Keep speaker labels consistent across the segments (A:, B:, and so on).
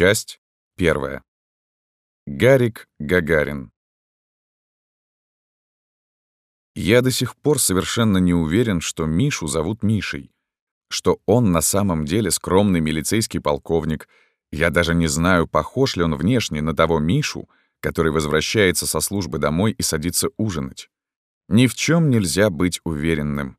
A: Часть первая. Гарик Гагарин. Я до сих пор совершенно не уверен, что Мишу зовут Мишей, что он на самом деле скромный милицейский полковник. Я даже не знаю, похож ли он внешне на того Мишу, который возвращается со службы домой и садится ужинать. Ни в чем нельзя быть уверенным.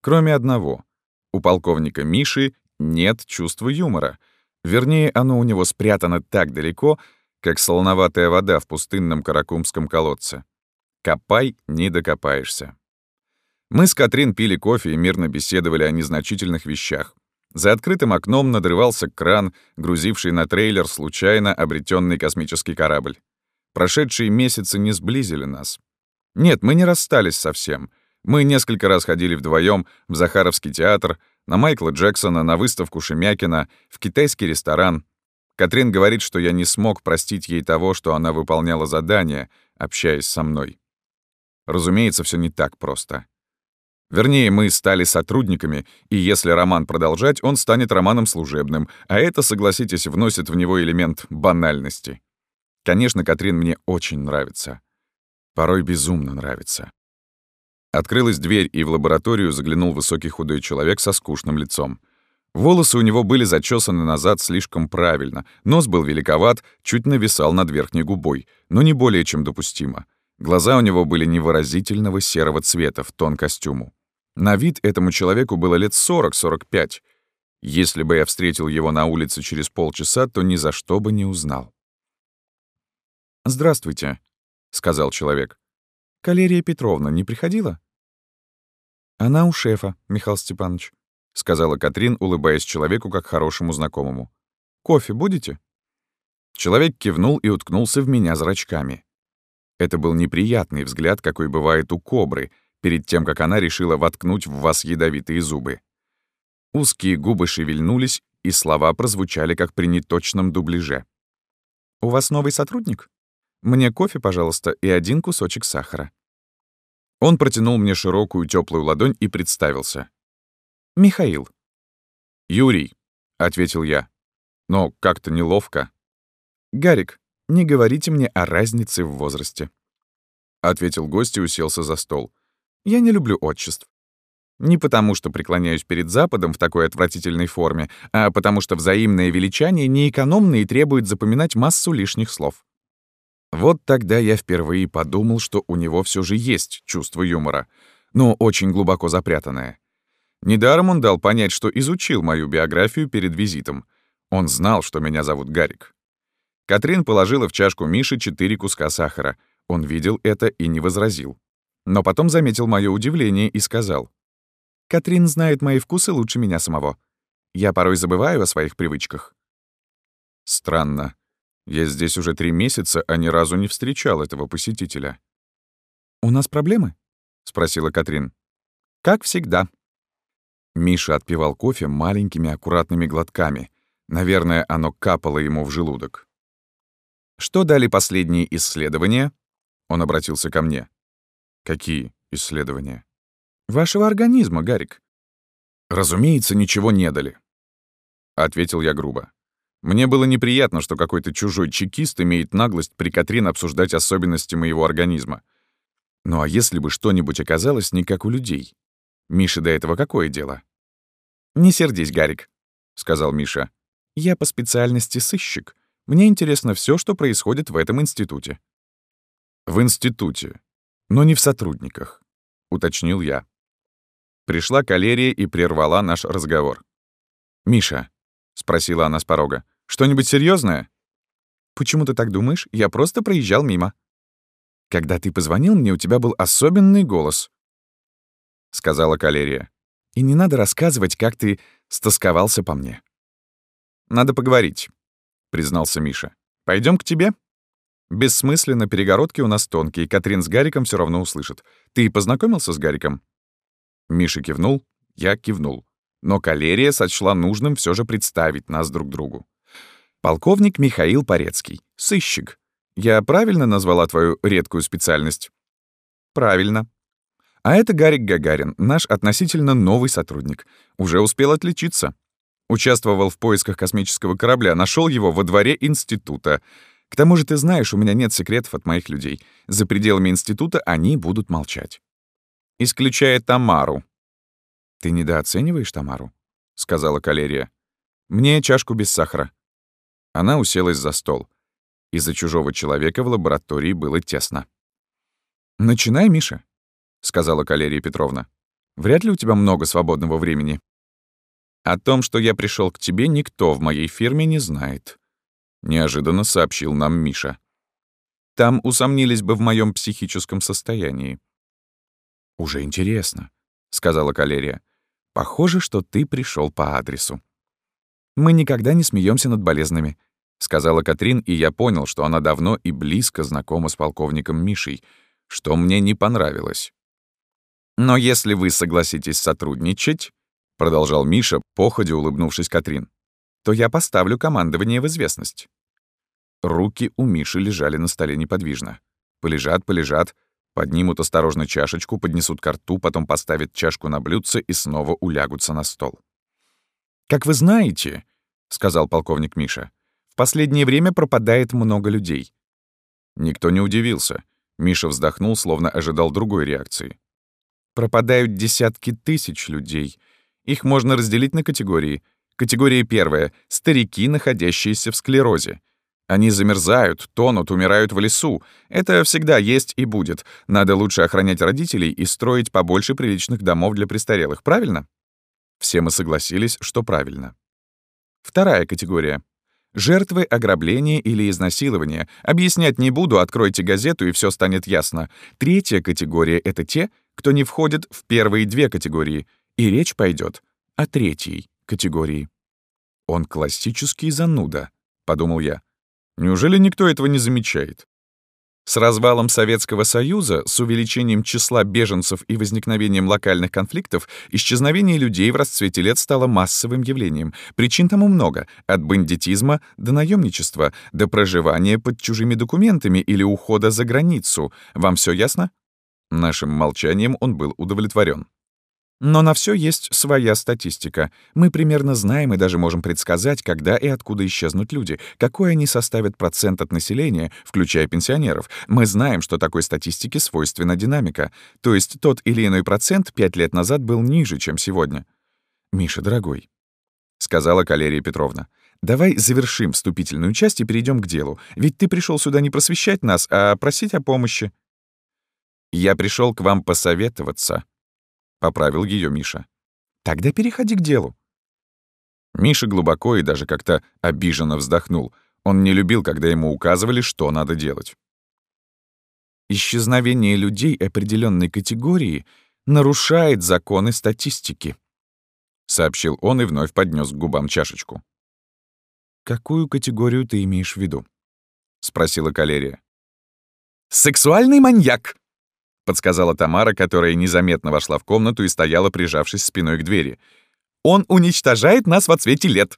A: Кроме одного. У полковника Миши нет чувства юмора — Вернее, оно у него спрятано так далеко, как солоноватая вода в пустынном каракумском колодце. Копай — не докопаешься. Мы с Катрин пили кофе и мирно беседовали о незначительных вещах. За открытым окном надрывался кран, грузивший на трейлер случайно обретенный космический корабль. Прошедшие месяцы не сблизили нас. Нет, мы не расстались совсем. Мы несколько раз ходили вдвоем в Захаровский театр, на Майкла Джексона, на выставку Шемякина, в китайский ресторан. Катрин говорит, что я не смог простить ей того, что она выполняла задание, общаясь со мной. Разумеется, все не так просто. Вернее, мы стали сотрудниками, и если роман продолжать, он станет романом служебным, а это, согласитесь, вносит в него элемент банальности. Конечно, Катрин мне очень нравится. Порой безумно нравится. Открылась дверь, и в лабораторию заглянул высокий худой человек со скучным лицом. Волосы у него были зачесаны назад слишком правильно, нос был великоват, чуть нависал над верхней губой, но не более чем допустимо. Глаза у него были невыразительного серого цвета в тон костюму. На вид этому человеку было лет 40-45. Если бы я встретил его на улице через полчаса, то ни за что бы не узнал. «Здравствуйте», — сказал человек. «Калерия Петровна не приходила?» «Она у шефа, Михаил Степанович», — сказала Катрин, улыбаясь человеку как хорошему знакомому. «Кофе будете?» Человек кивнул и уткнулся в меня зрачками. Это был неприятный взгляд, какой бывает у кобры, перед тем, как она решила воткнуть в вас ядовитые зубы. Узкие губы шевельнулись, и слова прозвучали, как при неточном дубляже. «У вас новый сотрудник? Мне кофе, пожалуйста, и один кусочек сахара». Он протянул мне широкую теплую ладонь и представился. «Михаил». «Юрий», — ответил я. Но как-то неловко. «Гарик, не говорите мне о разнице в возрасте», — ответил гость и уселся за стол. «Я не люблю отчеств. Не потому, что преклоняюсь перед Западом в такой отвратительной форме, а потому что взаимное величание неэкономно и требует запоминать массу лишних слов. Вот тогда я впервые подумал, что у него все же есть чувство юмора, но очень глубоко запрятанное. Недаром он дал понять, что изучил мою биографию перед визитом. Он знал, что меня зовут Гарик. Катрин положила в чашку Миши четыре куска сахара. Он видел это и не возразил. Но потом заметил мое удивление и сказал. «Катрин знает мои вкусы лучше меня самого. Я порой забываю о своих привычках». Странно. Я здесь уже три месяца, а ни разу не встречал этого посетителя. «У нас проблемы?» — спросила Катрин. «Как всегда». Миша отпивал кофе маленькими аккуратными глотками. Наверное, оно капало ему в желудок. «Что дали последние исследования?» Он обратился ко мне. «Какие исследования?» «Вашего организма, Гарик». «Разумеется, ничего не дали», — ответил я грубо. Мне было неприятно, что какой-то чужой чекист имеет наглость при Катрин обсуждать особенности моего организма. Ну а если бы что-нибудь оказалось не как у людей? Мише до этого какое дело? «Не сердись, Гарик», — сказал Миша. «Я по специальности сыщик. Мне интересно все, что происходит в этом институте». «В институте, но не в сотрудниках», — уточнил я. Пришла калерия и прервала наш разговор. «Миша, — спросила она с порога. «Что-нибудь серьезное? «Почему ты так думаешь? Я просто проезжал мимо». «Когда ты позвонил мне, у тебя был особенный голос», — сказала Калерия. «И не надо рассказывать, как ты стосковался по мне». «Надо поговорить», — признался Миша. Пойдем к тебе?» «Бессмысленно, перегородки у нас тонкие, Катрин с Гариком все равно услышит. Ты познакомился с Гариком?» Миша кивнул, я кивнул но Калерия сочла нужным все же представить нас друг другу. «Полковник Михаил Порецкий, сыщик. Я правильно назвала твою редкую специальность?» «Правильно. А это Гарик Гагарин, наш относительно новый сотрудник. Уже успел отличиться. Участвовал в поисках космического корабля, нашел его во дворе института. К тому же ты знаешь, у меня нет секретов от моих людей. За пределами института они будут молчать. Исключая Тамару. «Ты недооцениваешь Тамару?» — сказала Калерия. «Мне чашку без сахара». Она уселась за стол. Из-за чужого человека в лаборатории было тесно. «Начинай, Миша», — сказала Калерия Петровна. «Вряд ли у тебя много свободного времени». «О том, что я пришел к тебе, никто в моей фирме не знает», — неожиданно сообщил нам Миша. «Там усомнились бы в моем психическом состоянии». «Уже интересно», — сказала Калерия. «Похоже, что ты пришел по адресу». «Мы никогда не смеемся над болезными», — сказала Катрин, и я понял, что она давно и близко знакома с полковником Мишей — что мне не понравилось. «Но если вы согласитесь сотрудничать», — продолжал Миша, походе улыбнувшись Катрин, «то я поставлю командование в известность». Руки у Миши лежали на столе неподвижно. Полежат, полежат, поднимут осторожно чашечку, поднесут ко рту, потом поставят чашку на блюдце и снова улягутся на стол. «Как вы знаете», — сказал полковник Миша, «в последнее время пропадает много людей». Никто не удивился. Миша вздохнул, словно ожидал другой реакции. Пропадают десятки тысяч людей. Их можно разделить на категории. Категория первая — старики, находящиеся в склерозе. Они замерзают, тонут, умирают в лесу. Это всегда есть и будет. Надо лучше охранять родителей и строить побольше приличных домов для престарелых, правильно? Все мы согласились, что правильно. Вторая категория Жертвы ограбления или изнасилования. Объяснять не буду, откройте газету, и все станет ясно. Третья категория — это те, кто не входит в первые две категории. И речь пойдет о третьей категории. «Он классический зануда», — подумал я. «Неужели никто этого не замечает?» С развалом Советского Союза, с увеличением числа беженцев и возникновением локальных конфликтов, исчезновение людей в расцвете лет стало массовым явлением. Причин тому много — от бандитизма до наемничества, до проживания под чужими документами или ухода за границу. Вам все ясно? Нашим молчанием он был удовлетворен. Но на все есть своя статистика. Мы примерно знаем и даже можем предсказать, когда и откуда исчезнут люди, какой они составят процент от населения, включая пенсионеров. Мы знаем, что такой статистике свойственна динамика. То есть тот или иной процент пять лет назад был ниже, чем сегодня. «Миша, дорогой», — сказала Калерия Петровна, «давай завершим вступительную часть и перейдем к делу. Ведь ты пришел сюда не просвещать нас, а просить о помощи». «Я пришел к вам посоветоваться», — поправил ее Миша. «Тогда переходи к делу». Миша глубоко и даже как-то обиженно вздохнул. Он не любил, когда ему указывали, что надо делать. Исчезновение людей определенной категории нарушает законы статистики, сообщил он и вновь поднес к губам чашечку. Какую категорию ты имеешь в виду? спросила Калерия. Сексуальный маньяк, подсказала Тамара, которая незаметно вошла в комнату и стояла, прижавшись спиной к двери. «Он уничтожает нас во цвете лет!»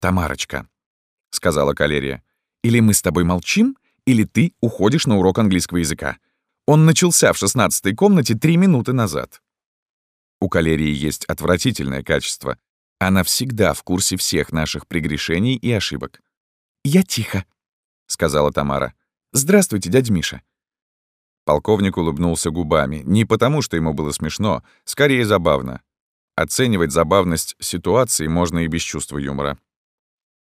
A: «Тамарочка», — сказала Калерия, — «или мы с тобой молчим, или ты уходишь на урок английского языка. Он начался в шестнадцатой комнате три минуты назад». У Калерии есть отвратительное качество. Она всегда в курсе всех наших прегрешений и ошибок. «Я тихо», — сказала Тамара. «Здравствуйте, дядя Миша. Полковник улыбнулся губами. Не потому, что ему было смешно, скорее забавно. Оценивать забавность ситуации можно и без чувства юмора.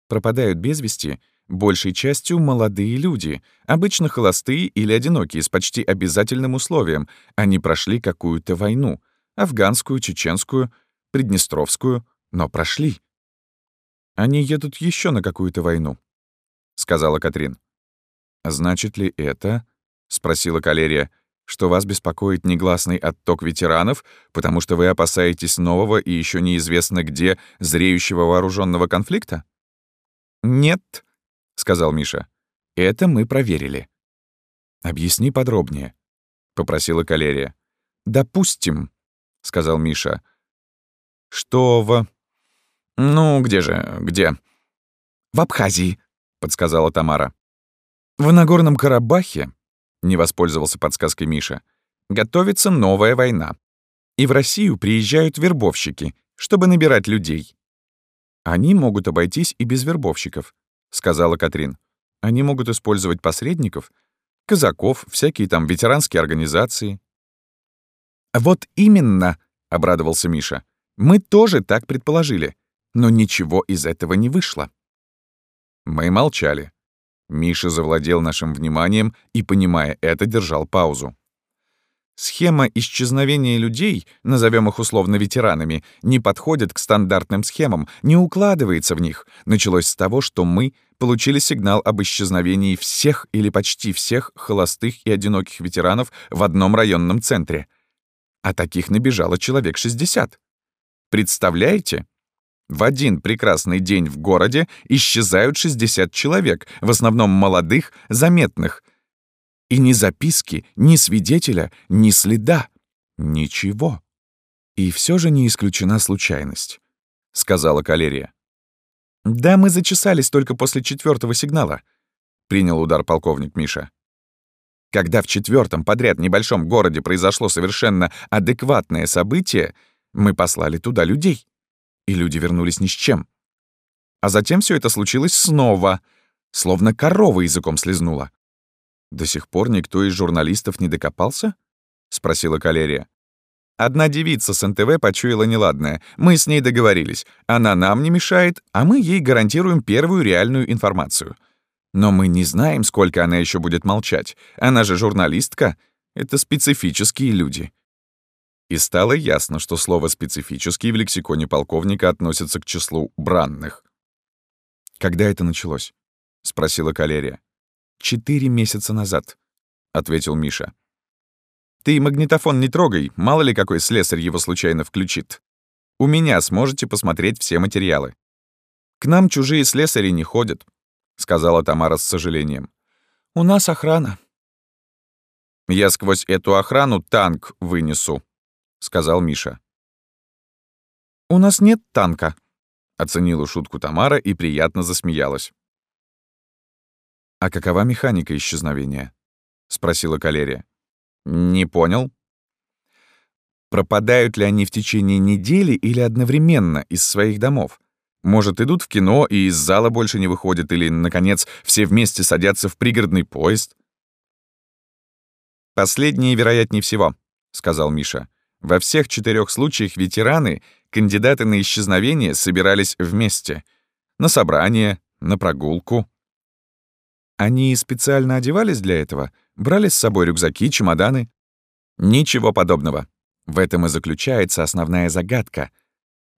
A: Пропадают без вести большей частью молодые люди, обычно холостые или одинокие, с почти обязательным условием. Они прошли какую-то войну — афганскую, чеченскую, приднестровскую, но прошли. «Они едут еще на какую-то войну», — сказала Катрин. «Значит ли это, — спросила Калерия, — что вас беспокоит негласный отток ветеранов, потому что вы опасаетесь нового и еще неизвестно где зреющего вооруженного конфликта? «Нет», — сказал Миша. «Это мы проверили». «Объясни подробнее», — попросила Калерия. «Допустим», — сказал Миша, — «что в...» «Ну, где же, где?» «В Абхазии», — подсказала Тамара. «В Нагорном Карабахе не воспользовался подсказкой Миша. Готовится новая война. И в Россию приезжают вербовщики, чтобы набирать людей. «Они могут обойтись и без вербовщиков», — сказала Катрин. «Они могут использовать посредников, казаков, всякие там ветеранские организации». «Вот именно», — обрадовался Миша. «Мы тоже так предположили, но ничего из этого не вышло». Мы молчали. Миша завладел нашим вниманием и, понимая это, держал паузу. Схема исчезновения людей, назовем их условно ветеранами, не подходит к стандартным схемам, не укладывается в них. Началось с того, что мы получили сигнал об исчезновении всех или почти всех холостых и одиноких ветеранов в одном районном центре. А таких набежало человек 60. Представляете? В один прекрасный день в городе исчезают 60 человек, в основном молодых, заметных, и ни записки, ни свидетеля, ни следа. Ничего. И все же не исключена случайность, — сказала Калерия. «Да, мы зачесались только после четвертого сигнала», — принял удар полковник Миша. Когда в четвертом подряд небольшом городе произошло совершенно адекватное событие, мы послали туда людей. И люди вернулись ни с чем. А затем все это случилось снова, словно корова языком слезнула. «До сих пор никто из журналистов не докопался?» — спросила Калерия. Одна девица с НТВ почуяла неладное. Мы с ней договорились. Она нам не мешает, а мы ей гарантируем первую реальную информацию. Но мы не знаем, сколько она еще будет молчать. Она же журналистка. Это специфические люди. И стало ясно, что слово «специфический» в лексиконе полковника относится к числу бранных. «Когда это началось?» — спросила Калерия. «Четыре месяца назад», — ответил Миша. «Ты магнитофон не трогай, мало ли какой слесарь его случайно включит. У меня сможете посмотреть все материалы. К нам чужие слесари не ходят», — сказала Тамара с сожалением. «У нас охрана». «Я сквозь эту охрану танк вынесу», — сказал Миша. «У нас нет танка», — оценила шутку Тамара и приятно засмеялась. «А какова механика исчезновения?» — спросила Калерия. «Не понял». «Пропадают ли они в течение недели или одновременно из своих домов? Может, идут в кино и из зала больше не выходят, или, наконец, все вместе садятся в пригородный поезд?» «Последнее вероятнее всего», — сказал Миша. «Во всех четырех случаях ветераны, кандидаты на исчезновение, собирались вместе. На собрание, на прогулку, они специально одевались для этого? Брали с собой рюкзаки, чемоданы? Ничего подобного. В этом и заключается основная загадка.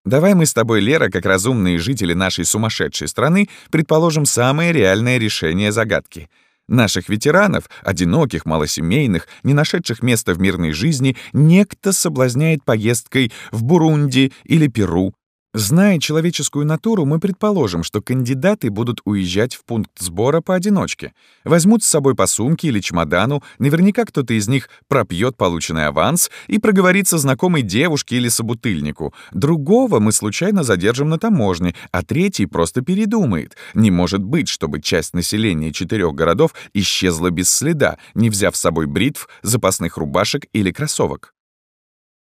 A: Давай мы с тобой, Лера, как разумные жители нашей сумасшедшей страны, предположим самое реальное решение загадки. Наших ветеранов, одиноких, малосемейных, не нашедших места в мирной жизни, некто соблазняет поездкой в Бурунди или Перу, Зная человеческую натуру, мы предположим, что кандидаты будут уезжать в пункт сбора поодиночке. Возьмут с собой по сумке или чемодану, наверняка кто-то из них пропьет полученный аванс и проговорится знакомой девушке или собутыльнику. Другого мы случайно задержим на таможне, а третий просто передумает. Не может быть, чтобы часть населения четырех городов исчезла без следа, не взяв с собой бритв, запасных рубашек или кроссовок.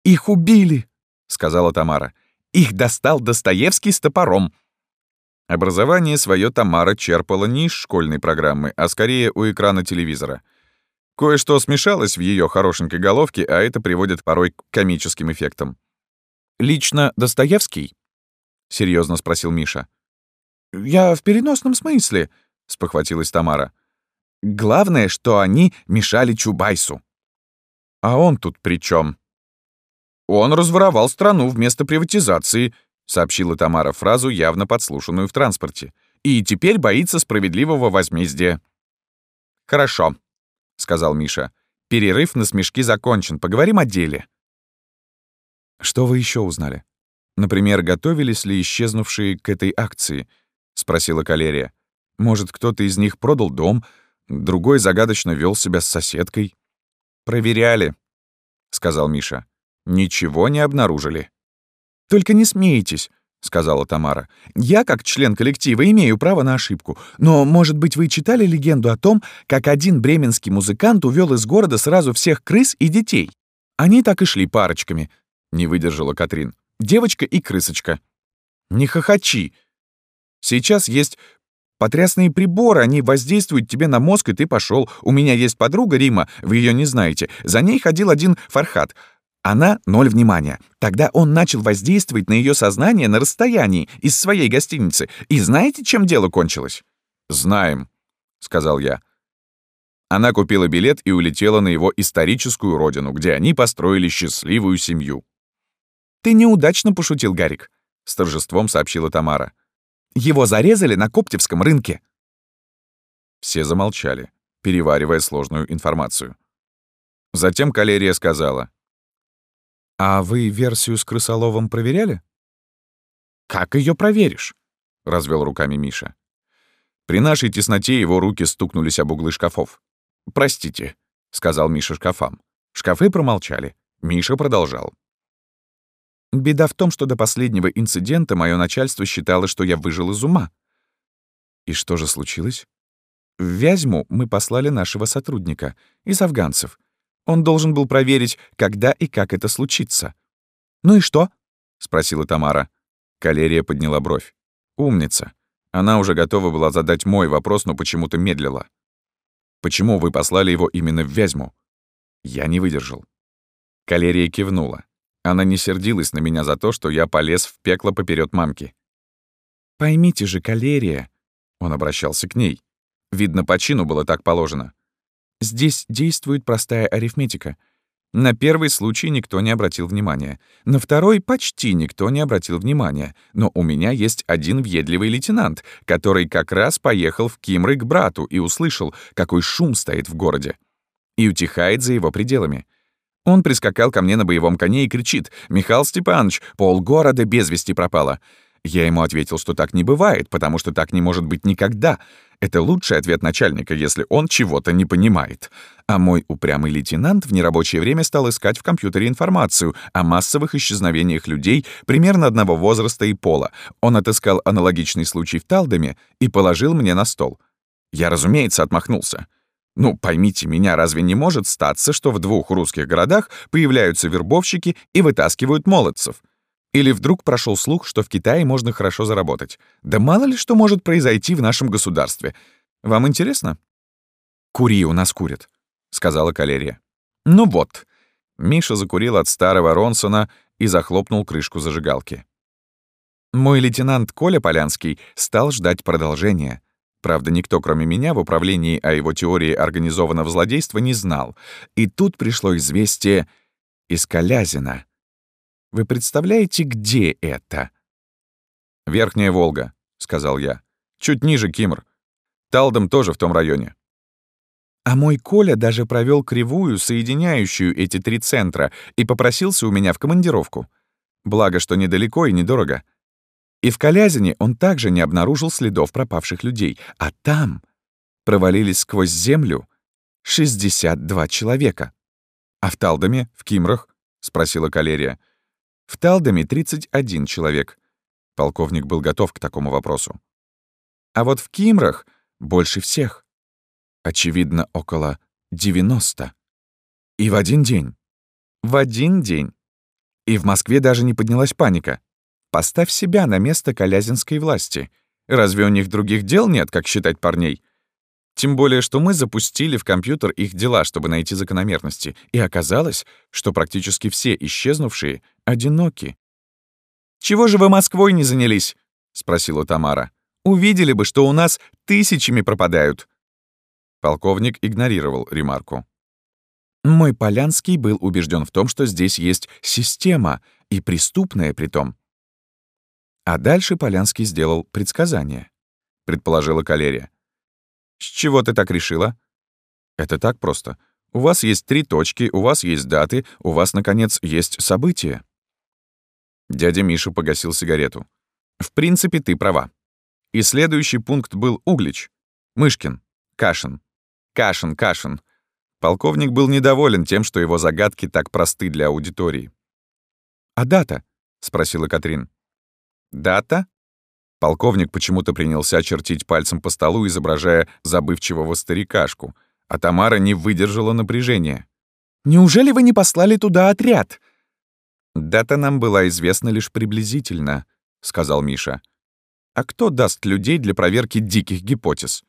A: «Их убили!» — сказала Тамара. Их достал Достоевский с топором. Образование свое Тамара черпала не из школьной программы, а скорее у экрана телевизора. Кое-что смешалось в ее хорошенькой головке, а это приводит порой к комическим эффектам. «Лично Достоевский?» — серьезно спросил Миша. «Я в переносном смысле», — спохватилась Тамара. «Главное, что они мешали Чубайсу». «А он тут при чем? «Он разворовал страну вместо приватизации», — сообщила Тамара фразу, явно подслушанную в транспорте. «И теперь боится справедливого возмездия». «Хорошо», — сказал Миша. «Перерыв на смешки закончен. Поговорим о деле». «Что вы еще узнали? Например, готовились ли исчезнувшие к этой акции?» — спросила Калерия. «Может, кто-то из них продал дом, другой загадочно вел себя с соседкой?» «Проверяли», — сказал Миша. Ничего не обнаружили. «Только не смейтесь», — сказала Тамара. «Я, как член коллектива, имею право на ошибку. Но, может быть, вы читали легенду о том, как один бременский музыкант увел из города сразу всех крыс и детей? Они так и шли парочками», — не выдержала Катрин. «Девочка и крысочка». Не хохочи. Сейчас есть потрясные приборы, они воздействуют тебе на мозг, и ты пошел. У меня есть подруга Рима, вы ее не знаете. За ней ходил один Фархат. Она — ноль внимания. Тогда он начал воздействовать на ее сознание на расстоянии из своей гостиницы. И знаете, чем дело кончилось? «Знаем», — сказал я. Она купила билет и улетела на его историческую родину, где они построили счастливую семью. «Ты неудачно пошутил, Гарик», — с торжеством сообщила Тамара. «Его зарезали на Коптевском рынке». Все замолчали, переваривая сложную информацию. Затем Калерия сказала. «А вы версию с крысоловом проверяли?» «Как ее проверишь?» — развел руками Миша. При нашей тесноте его руки стукнулись об углы шкафов. «Простите», — сказал Миша шкафам. Шкафы промолчали. Миша продолжал. «Беда в том, что до последнего инцидента мое начальство считало, что я выжил из ума». «И что же случилось?» «В Вязьму мы послали нашего сотрудника, из афганцев. Он должен был проверить, когда и как это случится. «Ну и что?» — спросила Тамара. Калерия подняла бровь. «Умница. Она уже готова была задать мой вопрос, но почему-то медлила. Почему вы послали его именно в Вязьму?» Я не выдержал. Калерия кивнула. Она не сердилась на меня за то, что я полез в пекло поперед мамки. «Поймите же, Калерия...» Он обращался к ней. Видно, по чину было так положено. Здесь действует простая арифметика. На первый случай никто не обратил внимания. На второй почти никто не обратил внимания. Но у меня есть один въедливый лейтенант, который как раз поехал в Кимры к брату и услышал, какой шум стоит в городе. И утихает за его пределами. Он прискакал ко мне на боевом коне и кричит «Михаил Степанович, полгорода без вести пропало». Я ему ответил, что так не бывает, потому что так не может быть никогда. Это лучший ответ начальника, если он чего-то не понимает. А мой упрямый лейтенант в нерабочее время стал искать в компьютере информацию о массовых исчезновениях людей примерно одного возраста и пола. Он отыскал аналогичный случай в Талдоме и положил мне на стол. Я, разумеется, отмахнулся. Ну, поймите меня, разве не может статься, что в двух русских городах появляются вербовщики и вытаскивают молодцев? Или вдруг прошел слух, что в Китае можно хорошо заработать. Да мало ли что может произойти в нашем государстве. Вам интересно? «Кури, у нас курят», — сказала Калерия. «Ну вот». Миша закурил от старого Ронсона и захлопнул крышку зажигалки. Мой лейтенант Коля Полянский стал ждать продолжения. Правда, никто, кроме меня, в управлении о его теории организованного злодейства не знал. И тут пришло известие из Калязина — вы представляете, где это?» «Верхняя Волга», — сказал я. «Чуть ниже Кимр. Талдом тоже в том районе». А мой Коля даже провел кривую, соединяющую эти три центра, и попросился у меня в командировку. Благо, что недалеко и недорого. И в Калязине он также не обнаружил следов пропавших людей, а там провалились сквозь землю 62 человека. «А в Талдоме, в Кимрах?» — спросила Калерия. В Талдоме 31 человек. Полковник был готов к такому вопросу. А вот в Кимрах больше всех. Очевидно, около 90. И в один день. В один день. И в Москве даже не поднялась паника. Поставь себя на место колязинской власти. Разве у них других дел нет, как считать парней? Тем более, что мы запустили в компьютер их дела, чтобы найти закономерности, и оказалось, что практически все исчезнувшие одиноки. «Чего же вы Москвой не занялись?» — спросила Тамара. «Увидели бы, что у нас тысячами пропадают». Полковник игнорировал ремарку. Мой Полянский был убежден в том, что здесь есть система, и преступная при том. А дальше Полянский сделал предсказание, предположила Калерия. «С чего ты так решила?» «Это так просто. У вас есть три точки, у вас есть даты, у вас, наконец, есть события». Дядя Миша погасил сигарету. «В принципе, ты права. И следующий пункт был Углич. Мышкин. Кашин. Кашин, Кашин. Полковник был недоволен тем, что его загадки так просты для аудитории. «А дата?» — спросила Катрин. «Дата?» Полковник почему-то принялся чертить пальцем по столу, изображая забывчивого старикашку, а Тамара не выдержала напряжения. «Неужели вы не послали туда отряд?» Дата нам была известна лишь приблизительно, — сказал Миша. «А кто даст людей для проверки диких гипотез?»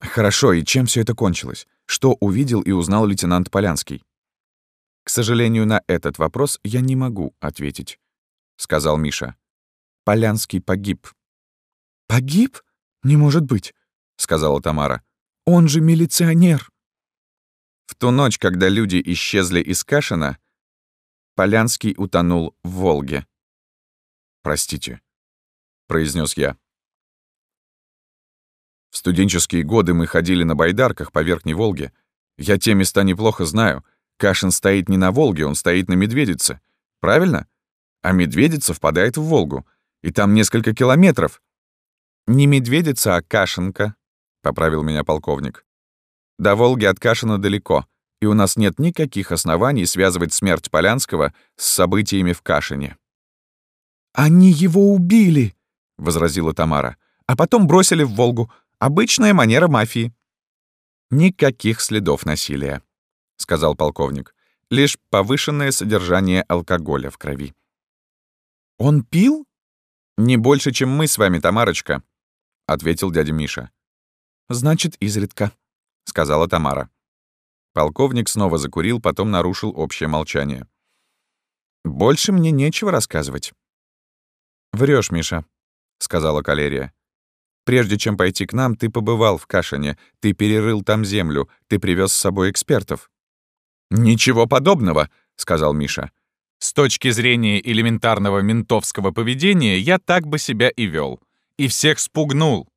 A: «Хорошо, и чем все это кончилось? Что увидел и узнал лейтенант Полянский?» «К сожалению, на этот вопрос я не могу ответить», — сказал Миша. «Полянский погиб». «Погиб? Не может быть», — сказала Тамара. «Он же милиционер». В ту ночь, когда люди исчезли из Кашина, Полянский утонул в Волге. «Простите», — произнес я. В студенческие годы мы ходили на байдарках по Верхней Волге. Я те места неплохо знаю. Кашин стоит не на Волге, он стоит на Медведице. Правильно? А Медведица впадает в Волгу. И там несколько километров. Не Медведица, а Кашинка, — поправил меня полковник. До Волги от Кашина далеко, и у нас нет никаких оснований связывать смерть Полянского с событиями в Кашине. «Они его убили!» — возразила Тамара. «А потом бросили в Волгу. Обычная манера мафии». «Никаких следов насилия», — сказал полковник. «Лишь повышенное содержание алкоголя в крови». «Он пил?» «Не больше, чем мы с вами, Тамарочка», — ответил дядя Миша. «Значит, изредка», — сказала Тамара. Полковник снова закурил, потом нарушил общее молчание. «Больше мне нечего рассказывать». Врешь, Миша», — сказала Калерия. «Прежде чем пойти к нам, ты побывал в Кашине, ты перерыл там землю, ты привез с собой экспертов». «Ничего подобного», — сказал Миша. «С точки зрения элементарного ментовского поведения я так бы себя и вел. И всех спугнул.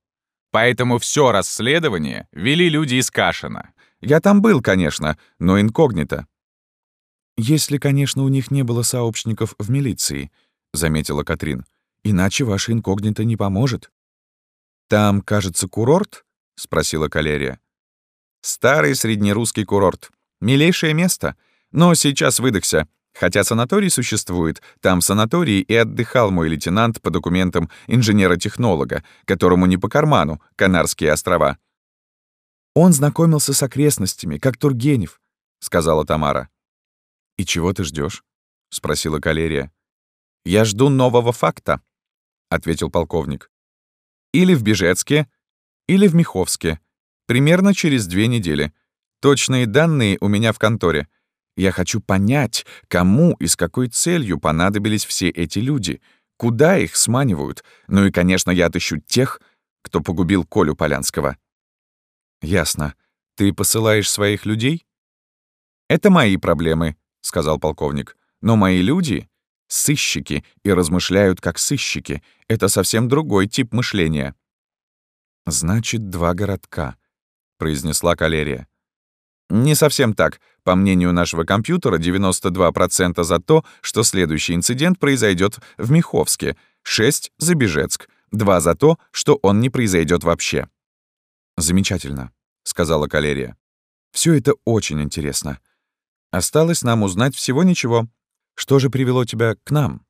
A: Поэтому все расследование вели люди из Кашина. Я там был, конечно, но инкогнито». «Если, конечно, у них не было сообщников в милиции», — заметила Катрин. Иначе ваше инкогнито не поможет. «Там, кажется, курорт?» — спросила Калерия. «Старый среднерусский курорт. Милейшее место. Но сейчас выдохся. Хотя санаторий существует, там в санатории и отдыхал мой лейтенант по документам инженера-технолога, которому не по карману Канарские острова. «Он знакомился с окрестностями, как Тургенев», — сказала Тамара. «И чего ты ждешь? спросила Калерия. «Я жду нового факта», — ответил полковник. «Или в Бежецке, или в Миховске. Примерно через две недели. Точные данные у меня в конторе. Я хочу понять, кому и с какой целью понадобились все эти люди, куда их сманивают. Ну и, конечно, я отыщу тех, кто погубил Колю Полянского». «Ясно. Ты посылаешь своих людей?» «Это мои проблемы», — сказал полковник. «Но мои люди сыщики и размышляют как сыщики. Это совсем другой тип мышления. «Значит, два городка», — произнесла Калерия. «Не совсем так. По мнению нашего компьютера, 92% за то, что следующий инцидент произойдет в Миховске, 6 — за Бежецк, 2 за то, что он не произойдет вообще». «Замечательно», — сказала Калерия. Все это очень интересно. Осталось нам узнать всего ничего. Что же привело тебя к нам?»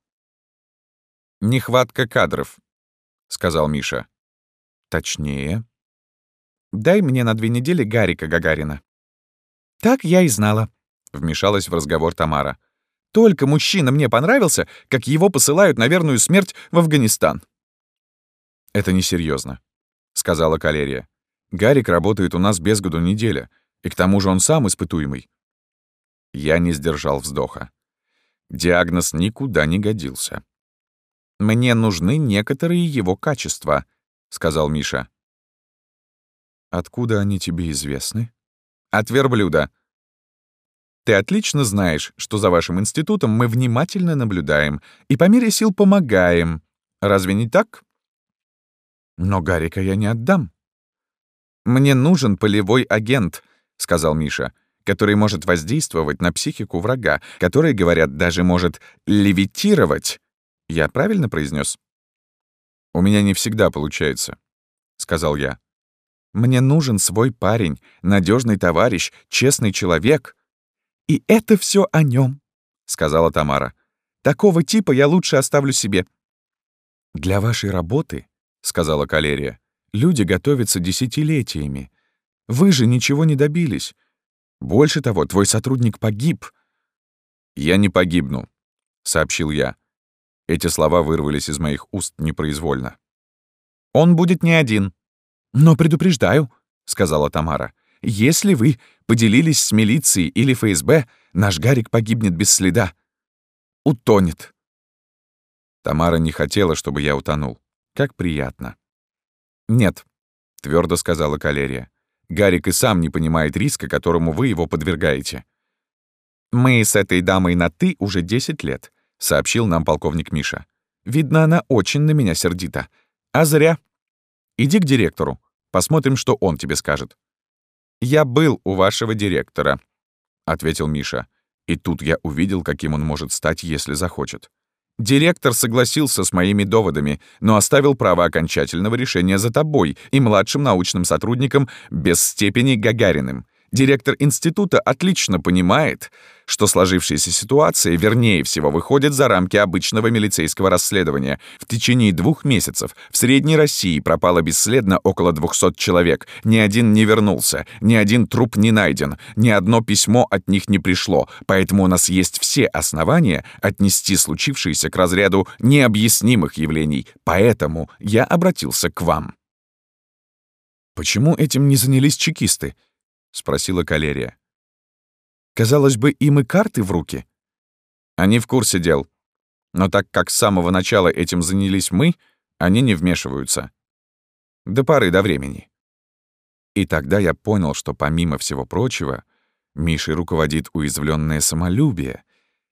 A: «Нехватка кадров», — сказал Миша. «Точнее?» «Дай мне на две недели Гарика Гагарина». «Так я и знала», — вмешалась в разговор Тамара. «Только мужчина мне понравился, как его посылают на верную смерть в Афганистан». «Это несерьезно, сказала Калерия. «Гарик работает у нас без году неделя, и к тому же он сам испытуемый». Я не сдержал вздоха. Диагноз никуда не годился. «Мне нужны некоторые его качества», — сказал Миша. «Откуда они тебе известны?» «От верблюда». «Ты отлично знаешь, что за вашим институтом мы внимательно наблюдаем и по мере сил помогаем. Разве не так?» «Но Гарика я не отдам». «Мне нужен полевой агент», — сказал Миша который может воздействовать на психику врага, который, говорят, даже может левитировать. Я правильно произнес? «У меня не всегда получается», — сказал я. «Мне нужен свой парень, надежный товарищ, честный человек». «И это все о нем, сказала Тамара. «Такого типа я лучше оставлю себе». «Для вашей работы», — сказала Калерия, — «люди готовятся десятилетиями. Вы же ничего не добились. Больше того, твой сотрудник погиб». «Я не погибну», — сообщил я. Эти слова вырвались из моих уст непроизвольно.
B: «Он будет не один. Но предупреждаю», — сказала Тамара. «Если вы поделились с милицией или ФСБ, наш Гарик погибнет без следа. Утонет».
A: Тамара не хотела, чтобы я утонул. Как приятно. «Нет», — твердо сказала Калерия. «Гарик и сам не понимает риска, которому вы его подвергаете».
B: «Мы с этой дамой на «ты» уже 10 лет», — сообщил нам полковник Миша. «Видно, она очень на меня сердита. А зря. Иди к директору. Посмотрим, что он тебе скажет». «Я был у вашего директора», — ответил Миша. И тут я увидел, каким он может стать, если захочет. Директор согласился с моими доводами, но оставил право окончательного решения за тобой и младшим научным сотрудником без степени Гагариным. Директор института отлично понимает, что сложившаяся ситуация, вернее всего, выходит за рамки обычного милицейского расследования. В течение двух месяцев в Средней России пропало бесследно около 200 человек. Ни один не вернулся, ни один труп не найден, ни одно письмо от них не пришло, поэтому у нас есть все основания отнести случившееся к разряду необъяснимых явлений. Поэтому я обратился к вам.
A: Почему этим не занялись чекисты? — спросила Калерия.
B: «Казалось бы, им и карты в руки».
A: «Они в курсе дел. Но так как с самого начала этим занялись мы, они не вмешиваются. До поры до времени». И тогда я понял, что помимо всего прочего, Мишей руководит уязвленное самолюбие,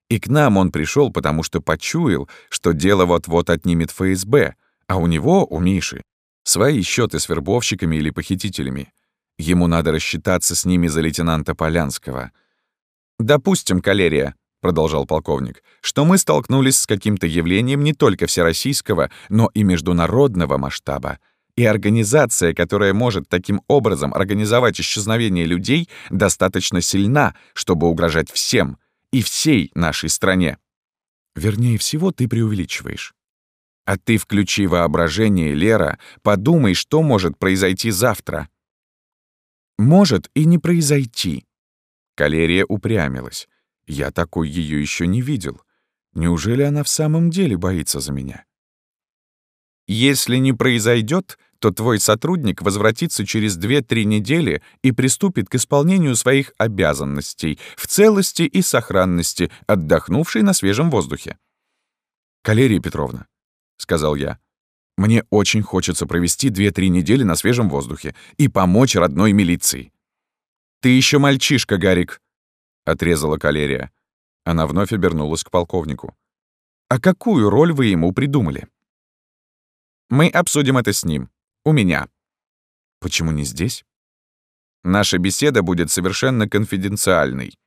A: и к нам он пришел, потому что почуял, что дело вот-вот отнимет ФСБ, а у него, у Миши, свои счеты с вербовщиками или похитителями. Ему надо рассчитаться с ними за лейтенанта Полянского.
B: «Допустим, калерия», — продолжал полковник, «что мы столкнулись с каким-то явлением не только всероссийского, но и международного масштаба. И организация, которая может таким образом организовать исчезновение людей, достаточно сильна, чтобы угрожать всем и всей нашей стране».
A: «Вернее всего, ты преувеличиваешь».
B: «А ты включи воображение, Лера, подумай, что может произойти завтра». Может и не произойти.
A: Калерия упрямилась. Я такой ее еще не видел. Неужели она в самом деле боится за меня?
B: Если не произойдет, то твой сотрудник возвратится через 2-3 недели и приступит к исполнению своих обязанностей в целости и сохранности, отдохнувшей на свежем воздухе.
A: «Калерия Петровна», — сказал я, мне очень хочется провести 2-3 недели на свежем воздухе и помочь родной милиции.
B: «Ты еще мальчишка, Гарик», — отрезала Калерия.
A: Она вновь обернулась к полковнику.
B: «А какую роль вы ему придумали?» «Мы обсудим это с ним. У меня».
A: «Почему не здесь?»
B: «Наша беседа будет совершенно конфиденциальной».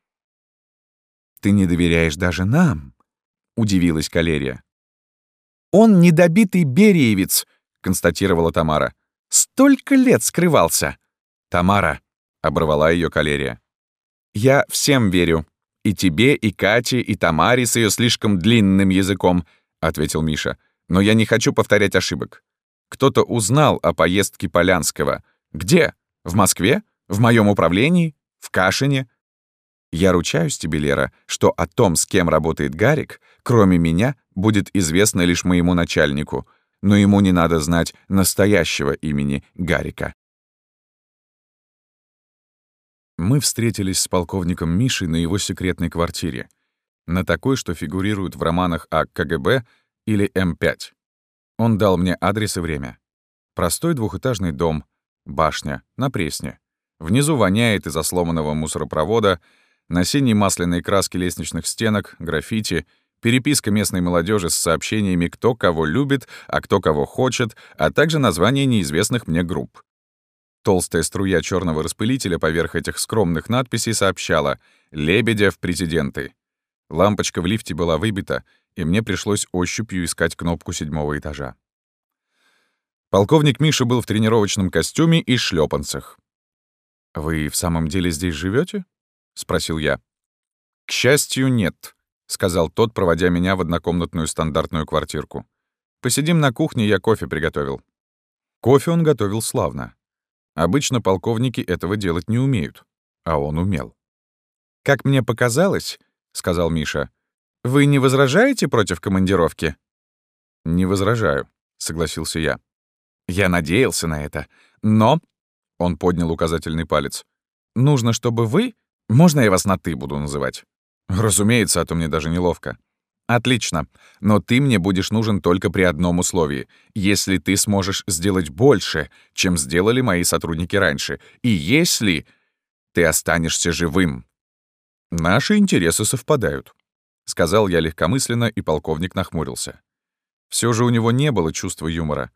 A: «Ты не доверяешь даже нам?» — удивилась Калерия.
B: «Он недобитый бериевец», — констатировала Тамара. «Столько лет скрывался».
A: «Тамара», — оборвала ее калерия.
B: «Я всем верю. И тебе, и Кате, и Тамаре с ее слишком длинным языком», — ответил Миша. «Но я не хочу повторять ошибок. Кто-то узнал о поездке Полянского. Где? В Москве? В моем управлении? В Кашине? Я ручаюсь тебе, Лера, что о том, с кем работает Гарик, кроме меня, будет известно лишь моему начальнику, но ему не надо знать настоящего имени Гарика.
A: Мы встретились с полковником Мишей на его секретной квартире, на такой, что фигурирует в романах о КГБ или М5. Он дал мне адрес и время. Простой двухэтажный дом, башня, на Пресне. Внизу воняет из-за сломанного мусоропровода, на синей масляной краске лестничных стенок, граффити, переписка местной молодежи с сообщениями, кто кого любит, а кто кого хочет, а также названия неизвестных мне групп. Толстая струя черного распылителя поверх этих скромных надписей сообщала «Лебедя в президенты». Лампочка в лифте была выбита, и мне пришлось ощупью искать кнопку седьмого этажа. Полковник Миша был в тренировочном костюме и шлепанцах. «Вы в самом деле здесь живете? — спросил я. «К счастью, нет», — сказал тот, проводя меня в однокомнатную стандартную квартирку. «Посидим на кухне, я кофе приготовил». Кофе он готовил славно. Обычно полковники этого делать не умеют, а он умел.
B: «Как мне показалось», — сказал Миша, — «вы не возражаете против командировки?»
A: «Не возражаю», — согласился я. «Я надеялся на это, но...» — он поднял указательный палец. «Нужно, чтобы вы... Можно я вас на «ты» буду называть?» «Разумеется, а то мне даже неловко». «Отлично. Но ты мне будешь нужен только при одном условии. Если ты сможешь сделать больше, чем сделали мои сотрудники раньше. И если ты останешься живым». «Наши интересы совпадают», — сказал я легкомысленно, и полковник нахмурился. Все же у него не было чувства юмора.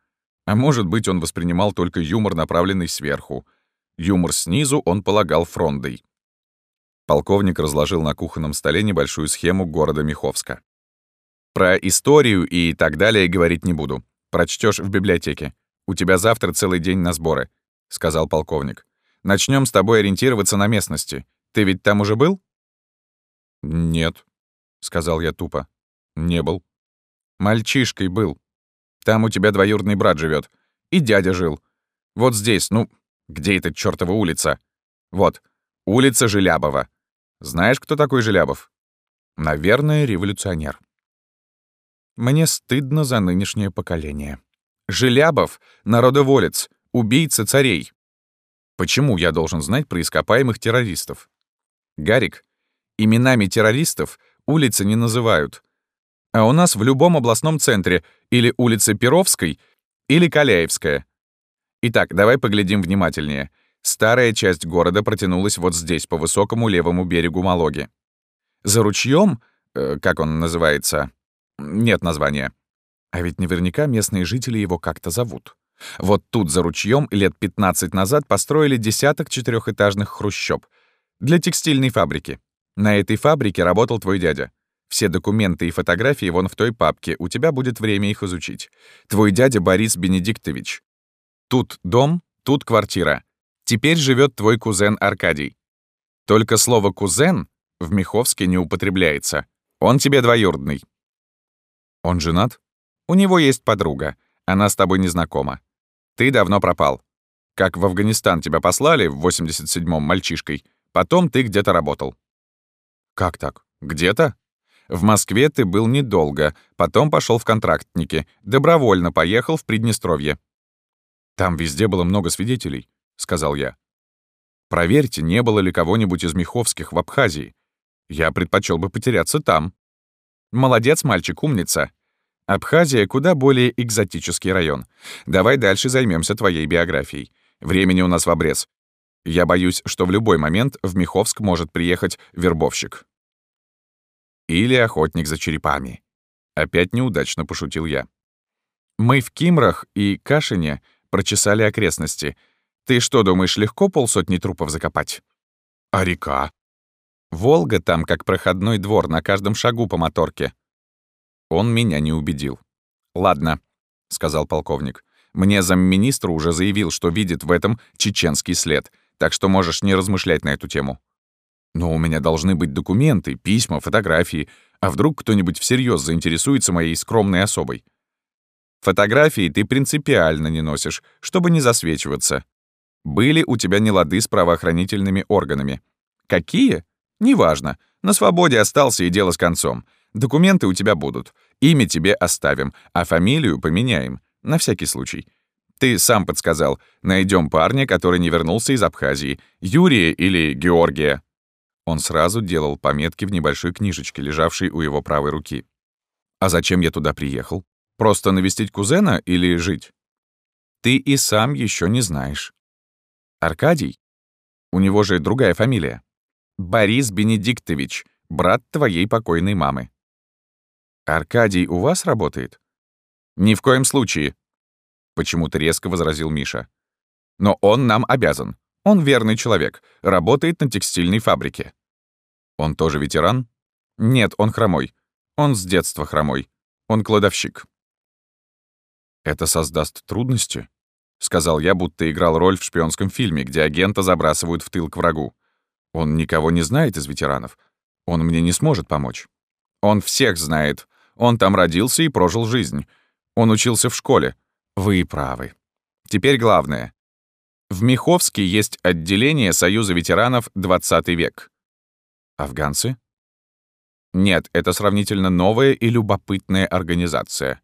A: А может быть, он воспринимал только юмор, направленный сверху. Юмор снизу он полагал фрондой. Полковник разложил на кухонном столе небольшую схему города Миховска. Про историю и так далее говорить не буду. Прочтешь в библиотеке. У тебя завтра целый день на сборы», — сказал полковник. Начнем с тобой ориентироваться на местности. Ты ведь там уже был?» «Нет», — сказал я тупо. «Не был». «Мальчишкой был. Там у тебя двоюродный брат живет. И дядя жил. Вот здесь, ну, где эта чёртова улица? Вот, улица Желябова. Знаешь, кто такой Желябов? Наверное, революционер. Мне стыдно за нынешнее поколение. Желябов — народоволец, убийца царей. Почему я должен знать про ископаемых террористов? Гарик, именами террористов улицы не называют. А у нас в любом областном центре или улица Перовской, или Каляевская. Итак, давай поглядим внимательнее. Старая часть города протянулась вот здесь, по высокому левому берегу Малоги. За ручьем, э, как он называется, нет названия. А ведь наверняка местные жители его как-то зовут. Вот тут за ручьем лет 15 назад построили десяток четырехэтажных хрущоб для текстильной фабрики. На этой фабрике работал твой дядя. Все документы и фотографии вон в той папке, у тебя будет время их изучить. Твой дядя Борис Бенедиктович. Тут дом, тут квартира. Теперь живет твой кузен Аркадий. Только слово «кузен» в Миховске не употребляется. Он тебе двоюродный. Он женат? У него есть подруга. Она с тобой не знакома. Ты давно пропал. Как в Афганистан тебя послали в 87-м мальчишкой, потом ты где-то работал. Как так? Где-то? В Москве ты был недолго, потом пошел в контрактники, добровольно поехал в Приднестровье. Там везде было много свидетелей, сказал я. Проверьте, не было ли кого-нибудь из Миховских в Абхазии. Я предпочел бы потеряться там. Молодец, мальчик, умница. Абхазия — куда более экзотический район. Давай дальше займемся твоей биографией. Времени у нас в обрез. Я боюсь, что в любой момент в Миховск может приехать вербовщик. Или охотник за черепами. Опять неудачно пошутил я. Мы в Кимрах и Кашине прочесали окрестности. Ты что, думаешь, легко полсотни трупов закопать? А река? Волга там как проходной двор на каждом шагу по моторке. Он меня не убедил. «Ладно», — сказал полковник. «Мне замминистра уже заявил, что видит в этом чеченский след, так что можешь не размышлять на эту тему». «Но у меня должны быть документы, письма, фотографии. А вдруг кто-нибудь всерьез заинтересуется моей скромной особой?» «Фотографии ты принципиально не носишь, чтобы не засвечиваться. Были у тебя нелады с правоохранительными органами. Какие? Неважно. На свободе остался и дело с концом. Документы у тебя будут. Имя тебе оставим, а фамилию поменяем. На всякий случай. Ты сам подсказал. Найдем парня, который не вернулся из Абхазии. Юрия или Георгия. Он сразу делал пометки в небольшой книжечке, лежавшей у его правой руки. А зачем я туда приехал? Просто навестить кузена или жить? Ты и сам еще не знаешь. Аркадий? У него же другая фамилия. Борис Бенедиктович, брат твоей покойной мамы. Аркадий у вас работает? Ни в коем случае, почему-то резко возразил Миша. Но он нам обязан. Он верный человек, работает на текстильной фабрике. Он тоже ветеран? Нет, он хромой. Он с детства хромой. Он кладовщик. Это создаст трудности? Сказал я, будто играл роль в шпионском фильме, где агента забрасывают в тыл к врагу. Он никого не знает из ветеранов. Он мне не сможет помочь. Он всех знает. Он там родился и прожил жизнь. Он учился в школе. Вы правы. Теперь главное. В Миховске есть отделение Союза ветеранов 20 век. Афганцы? Нет, это сравнительно новая и любопытная организация.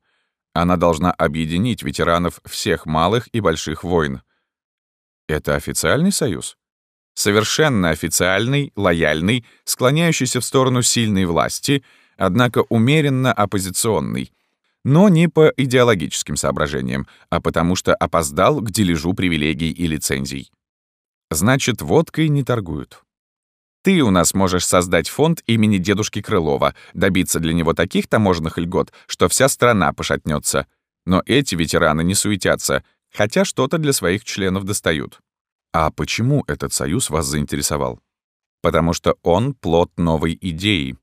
A: Она должна объединить ветеранов всех малых и больших войн. Это официальный союз? Совершенно официальный, лояльный, склоняющийся в сторону сильной власти, однако умеренно оппозиционный. Но не по идеологическим соображениям, а потому что опоздал к дележу привилегий и лицензий. Значит, водкой не торгуют. Ты у нас можешь создать фонд имени дедушки Крылова, добиться для него таких таможенных льгот, что вся страна пошатнется. Но эти ветераны не суетятся, хотя что-то для своих членов достают. А почему этот союз вас заинтересовал? Потому что он плод новой идеи.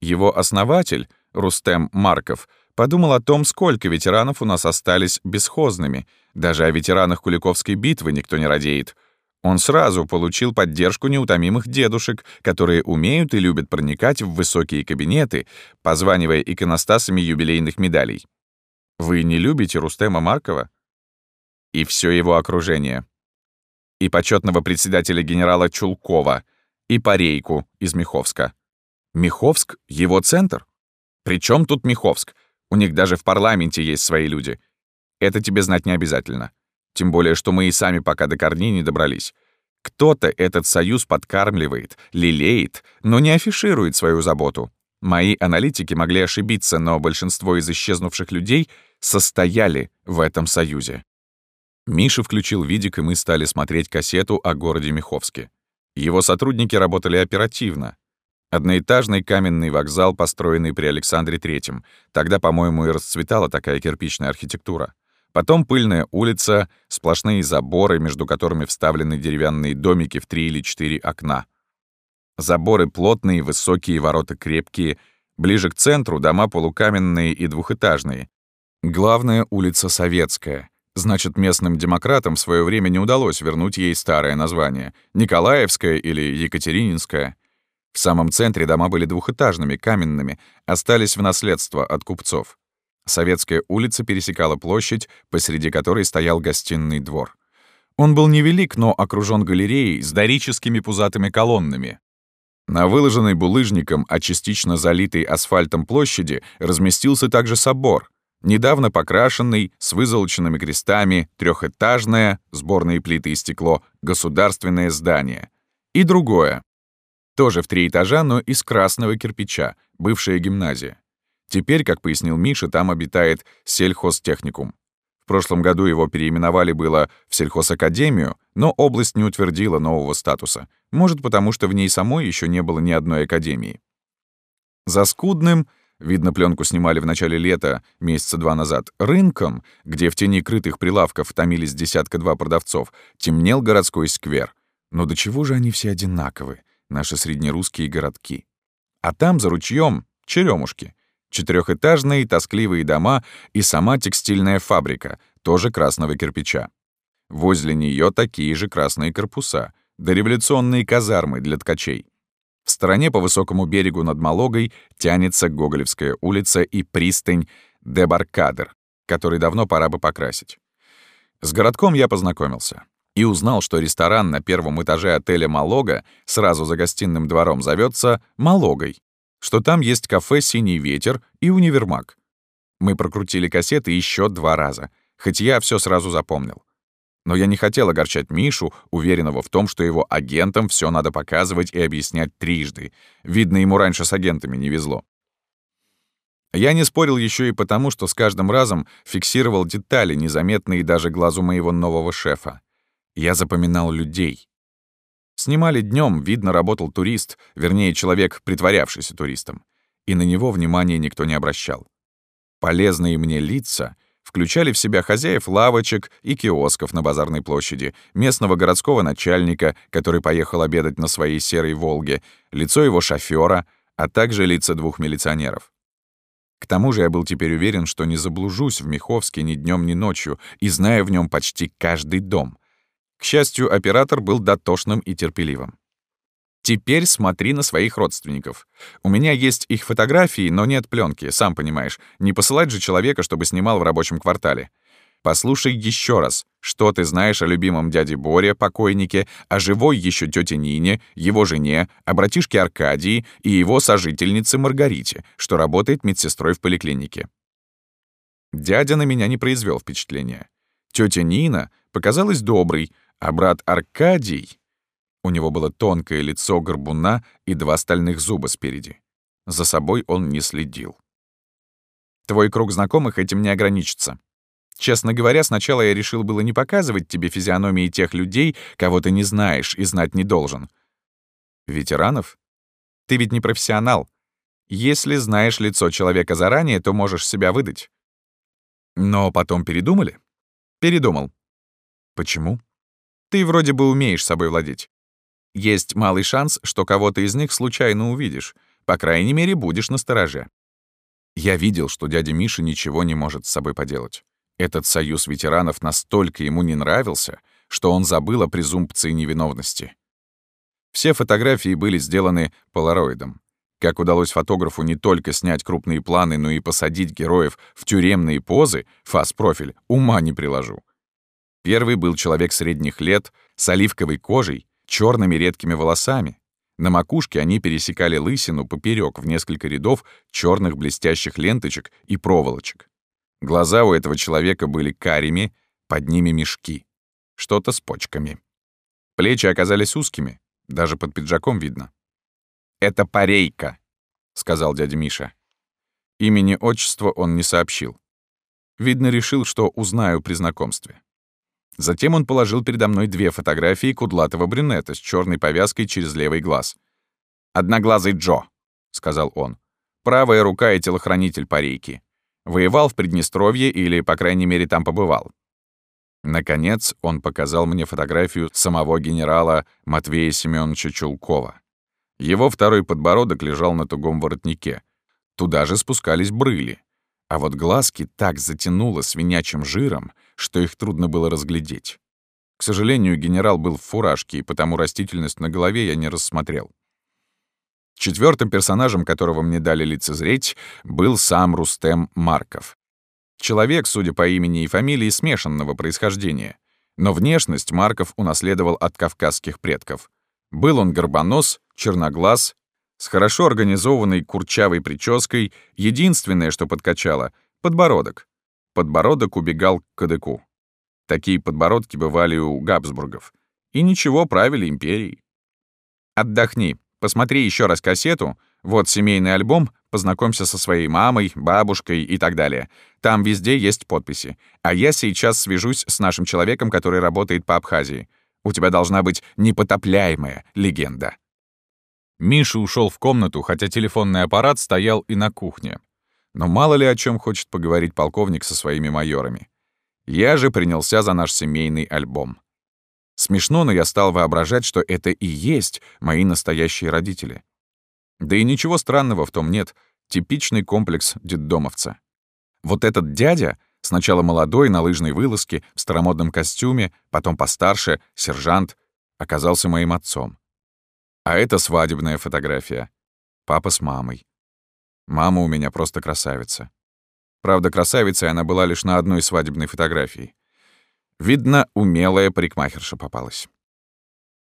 A: Его основатель, Рустем Марков, подумал о том, сколько ветеранов у нас остались бесхозными. Даже о ветеранах Куликовской битвы никто не радеет — он сразу получил поддержку неутомимых дедушек, которые умеют и любят проникать в высокие кабинеты, позванивая иконостасами юбилейных медалей. Вы не любите Рустема Маркова? И все его окружение. И почетного председателя генерала Чулкова, и Парейку из Миховска. Миховск — его центр? Причем тут Миховск? У них даже в парламенте есть свои люди. Это тебе знать не обязательно. Тем более, что мы и сами пока до корней не добрались. Кто-то этот союз подкармливает, лелеет, но не афиширует свою заботу. Мои аналитики могли ошибиться, но большинство из исчезнувших людей состояли в этом союзе. Миша включил видик, и мы стали смотреть кассету о городе Миховске. Его сотрудники работали оперативно. Одноэтажный каменный вокзал, построенный при Александре Третьем. Тогда, по-моему, и расцветала такая кирпичная архитектура. Потом пыльная улица, сплошные заборы, между которыми вставлены деревянные домики в три или четыре окна. Заборы плотные, высокие, ворота крепкие. Ближе к центру дома полукаменные и двухэтажные. Главная улица Советская. Значит, местным демократам в свое время не удалось вернуть ей старое название — Николаевская или Екатерининская. В самом центре дома были двухэтажными, каменными, остались в наследство от купцов. Советская улица пересекала площадь, посреди которой стоял гостиный двор. Он был невелик, но окружен галереей с дорическими пузатыми колоннами. На выложенной булыжником, а частично залитой асфальтом площади разместился также собор, недавно покрашенный, с вызолоченными крестами, трехэтажное, сборные плиты и стекло, государственное здание. И другое, тоже в три этажа, но из красного кирпича, бывшая гимназия. Теперь, как пояснил Миша, там обитает сельхозтехникум. В прошлом году его переименовали было в сельхозакадемию, но область не утвердила нового статуса. Может, потому что в ней самой еще не было ни одной академии. За скудным, видно, пленку снимали в начале лета, месяца два назад, рынком, где в тени крытых прилавков томились десятка-два продавцов, темнел городской сквер. Но до чего же они все одинаковы, наши среднерусские городки? А там, за ручьем, черемушки — четырехэтажные тоскливые дома и сама текстильная фабрика, тоже красного кирпича. Возле нее такие же красные корпуса, дореволюционные казармы для ткачей. В стороне по высокому берегу над Малогой тянется Гоголевская улица и пристань Дебаркадер, который давно пора бы покрасить. С городком я познакомился и узнал, что ресторан на первом этаже отеля «Малога» сразу за гостиным двором зовется «Малогой», что там есть кафе «Синий ветер» и универмаг. Мы прокрутили кассеты еще два раза, хоть я все сразу запомнил. Но я не хотел огорчать Мишу, уверенного в том, что его агентам все надо показывать и объяснять трижды. Видно, ему раньше с агентами не везло. Я не спорил еще и потому, что с каждым разом фиксировал детали, незаметные даже глазу моего нового шефа. Я запоминал людей, Снимали днем, видно, работал турист, вернее, человек, притворявшийся туристом. И на него внимания никто не обращал. Полезные мне лица включали в себя хозяев лавочек и киосков на базарной площади, местного городского начальника, который поехал обедать на своей серой «Волге», лицо его шофера, а также лица двух милиционеров. К тому же я был теперь уверен, что не заблужусь в Миховске ни днем, ни ночью, и знаю в нем почти каждый дом. К счастью, оператор был дотошным и терпеливым. Теперь смотри на своих родственников. У меня есть их фотографии, но нет пленки, сам понимаешь. Не посылать же человека, чтобы снимал в рабочем квартале. Послушай еще раз, что ты знаешь о любимом дяде Боре, покойнике, о живой еще тете Нине, его жене, о братишке Аркадии и его сожительнице Маргарите, что работает медсестрой в поликлинике. Дядя на меня не произвел впечатления. Тетя Нина показалась доброй, а брат Аркадий... У него было тонкое лицо горбуна и два стальных зуба спереди. За собой он не следил. Твой круг знакомых этим не ограничится. Честно говоря, сначала я решил было не показывать тебе физиономии тех людей, кого ты не знаешь и знать не должен. Ветеранов? Ты ведь не профессионал. Если знаешь лицо человека заранее, то можешь себя выдать. Но потом передумали? Передумал. Почему? Ты вроде бы умеешь собой владеть. Есть малый шанс, что кого-то из них случайно увидишь. По крайней мере, будешь настороже. Я видел, что дядя Миша ничего не может с собой поделать. Этот союз ветеранов настолько ему не нравился, что он забыл о презумпции невиновности. Все фотографии были сделаны полароидом. Как удалось фотографу не только снять крупные планы, но и посадить героев в тюремные позы, фас-профиль, ума не приложу. Первый был человек средних лет, с оливковой кожей, черными редкими волосами. На макушке они пересекали лысину поперек в несколько рядов черных блестящих ленточек и проволочек. Глаза у этого человека были карими, под ними мешки. Что-то с почками. Плечи оказались узкими, даже под пиджаком видно. «Это парейка», — сказал дядя Миша. Имени отчества он не сообщил. Видно, решил, что узнаю при знакомстве. Затем он положил передо мной две фотографии кудлатого брюнета с черной повязкой через левый глаз. «Одноглазый Джо», — сказал он. «Правая рука и телохранитель парейки. Воевал в Приднестровье или, по крайней мере, там побывал». Наконец, он показал мне фотографию самого генерала Матвея Семеновича Чулкова. Его второй подбородок лежал на тугом воротнике. Туда же спускались брыли. А вот глазки так затянуло свинячим жиром, что их трудно было разглядеть. К сожалению, генерал был в фуражке, и потому растительность на голове я не рассмотрел. Четвертым персонажем, которого мне дали лицезреть, был сам Рустем Марков. Человек, судя по имени и фамилии, смешанного происхождения. Но внешность Марков унаследовал от кавказских предков. Был он горбонос, черноглаз, с хорошо организованной курчавой прической, единственное, что подкачало — подбородок. Подбородок убегал к кадыку. Такие подбородки бывали у Габсбургов. И ничего, правили империей. Отдохни, посмотри еще раз кассету, вот семейный альбом, познакомься со своей мамой, бабушкой и так далее. Там везде есть подписи. А я сейчас свяжусь с нашим человеком, который работает по Абхазии. У тебя должна быть непотопляемая легенда. Миша ушел в комнату, хотя телефонный аппарат стоял и на кухне. Но мало ли о чем хочет поговорить полковник со своими майорами. Я же принялся за наш семейный альбом. Смешно, но я стал воображать, что это и есть мои настоящие родители. Да и ничего странного в том нет. Типичный комплекс детдомовца. Вот этот дядя, сначала молодой, на лыжной вылазке, в старомодном костюме, потом постарше, сержант, оказался моим отцом. А это свадебная фотография. Папа с мамой. Мама у меня просто красавица. Правда, красавицей она была лишь на одной свадебной фотографии. Видно, умелая парикмахерша попалась.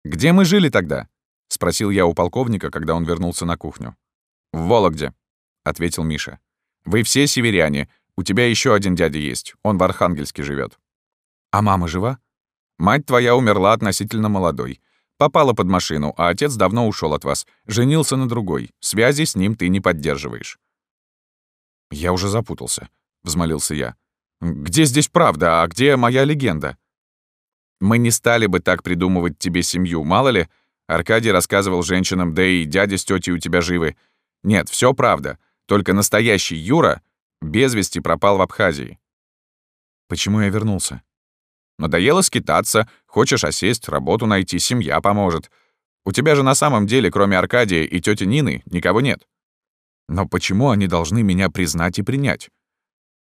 A: «Где мы жили тогда?» — спросил я у полковника, когда он вернулся на кухню. «В Вологде», — ответил Миша. «Вы все северяне. У тебя еще один дядя есть. Он в Архангельске живет. «А мама жива?» «Мать твоя умерла относительно молодой. Попала под машину, а отец давно ушел от вас. Женился на другой. Связи с ним ты не поддерживаешь». «Я уже запутался», — взмолился я. «Где здесь правда, а где моя легенда?» «Мы не стали бы так придумывать тебе семью, мало ли. Аркадий рассказывал женщинам, да и дядя с тетей у тебя живы. Нет, все правда. Только настоящий Юра без вести пропал в Абхазии». «Почему я вернулся?» Надоело скитаться, хочешь осесть, работу найти, семья поможет. У тебя же на самом деле, кроме Аркадия и тети Нины, никого нет. Но почему они должны меня признать и принять?